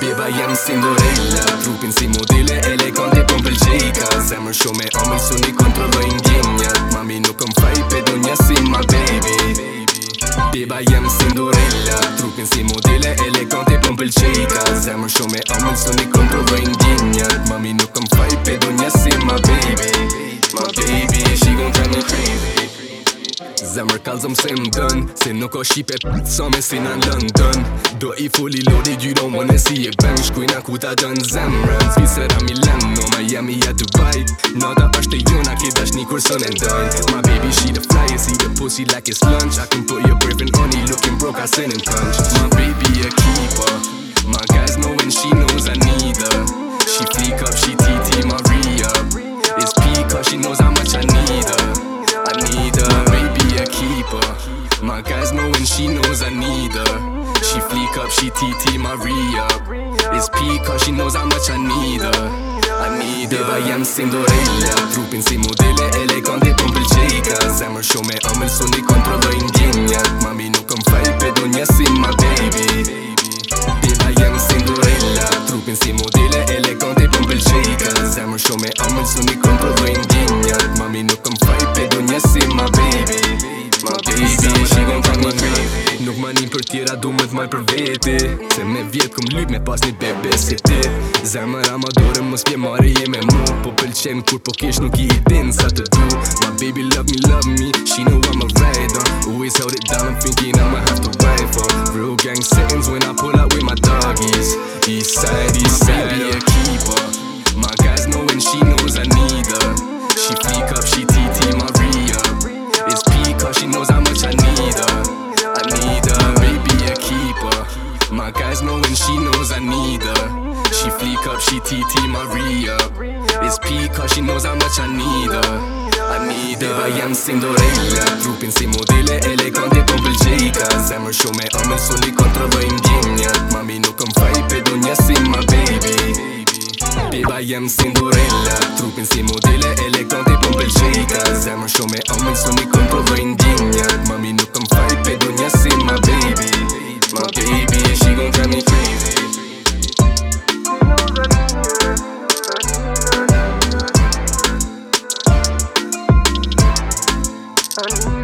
Beba jam Cinderella Trupin si modele elegante pëm po pëlqejka Zemër shume omër su një kontrolloj në gjenja Mami nuk më faj pe ma baby Beba jam Cinderella Trupin si modele elegante pëm po pëlqejka Zemër shume omër su një kontrolloj në gjenja Mami nuk më faj pe ma baby Ma baby Zemrë kallëzëm se m'donë Se nuk o shqipe për të sëme se në London Do i fully loaded, you don't wanna see it Ben shkuj në kuta të në zemrën Zvi sëra Milano, Miami a Dubai Nata ashtë e jona, këtë ashtë një kursën e ndonë My baby, she the fly, you see the pussy like it's lunch I can put your boyfriend on, he looking broke, I send him punch My baby, a keeper My guys know and she knows I need her and she knows I need her. She fleek up, she TT Maria. It's P cause she knows how much I need her. I need her. Baby, jam Cinderella. Trupin si modele elegante për pëlqejka. Zemër shume ëmël suni kontrolloj ndjenjat. Mami nuk më faj pe do njësi ma baby. Baby, jam Cinderella. Trupin si modele elegante për pëlqejka. Zemër shume ëmël suni kontrolloj ndjenjat. Mami nuk baby. mani për tjera du me t'maj për veti Se me vjet këm lyp me pas një bebe si ti Zemë rama dore më s'pje mare je me mu Po pëlqen kur po kesh nuk i din sa të du My baby love me love me She know I'm a rider Always held it down I'm thinking I'ma have to wait for Real gang sentence when I pull my guys know and she knows I need her. She fleek up, she TT Maria. It's P cause she knows how much I need her. I need her. Anida Jem Cinderella Trupin si modele, elegante po Belgjika Zemër shumë e ëmër, soli kontra dhe imdjenjat Mami no më faj, pedo si my baby Beba jem Cinderella Trupin si modele, elegante po Belgjika show me e ëmër, soli kontra dhe imdjenjat Mami on.